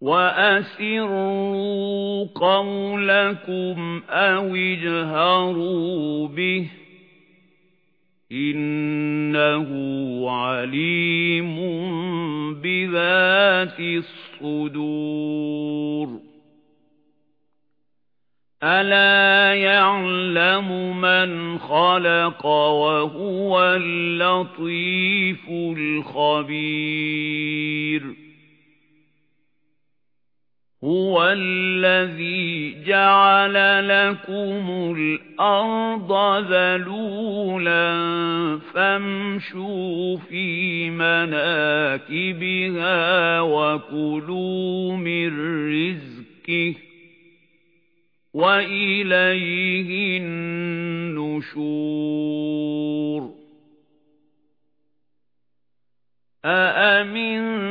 وَأَسِرُّوا قَوْلَكُمْ أَوِ اجْهَرُوا بِهِ إِنَّهُ عَلِيمٌ بِذَاتِ الصُّدُورِ أَلَا يَعْلَمُ مَنْ خَلَقَ وَهُوَ اللَّطِيفُ الْخَبِيرُ هُوَ الَّذِي جَعَلَ لَكُمُ الْأَرْضَ ذَلُولًا فَامْشُوا فِي مَنَاكِبِهَا وَكُلُوا مِن رِّزْقِهِ وَإِلَيْهِ النُّشُورُ. أَأَمِنتُم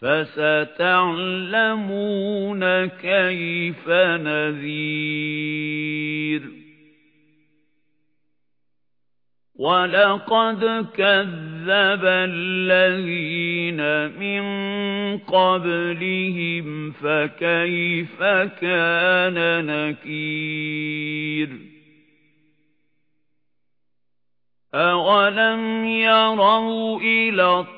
فَسَتَعْلَمُونَ كَيْفَ نَذِيرِ. وَلَقَدْ كَذَّبَ الَّذِينَ مِن قَبْلِهِمْ فَكَيْفَ كَانَ نَكِيرِ. أَوَلَمْ يَرَوْا إِلَى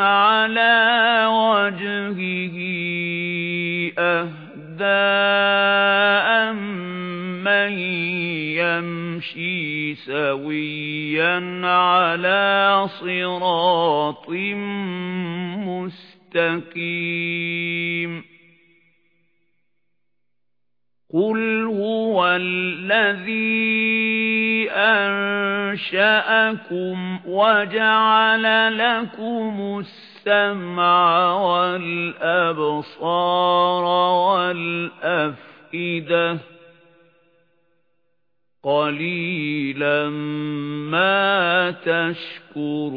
عَلَى وَجْهِهِ أَهْدَىٰ أَمَّن يَمْشِي سَوِيًّا عَلَى صِرَاطٍ مُّسْتَقِيمٍ قُلْ هُوَ الَّذِي أَنشَأَكُمْ وَجَعَلَ لَكُمُ السَّمْعَ وَالْأَبْصَارَ وَالْأَفْئِدَةَ قَلِيلًا مَا تَشْكُرُونَ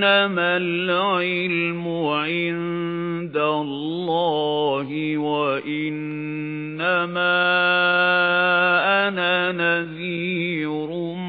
إِنَّمَا الْعِلْمُ عِندَ اللَّهِ وَإِنَّمَا أَنَا نَذِيرٌ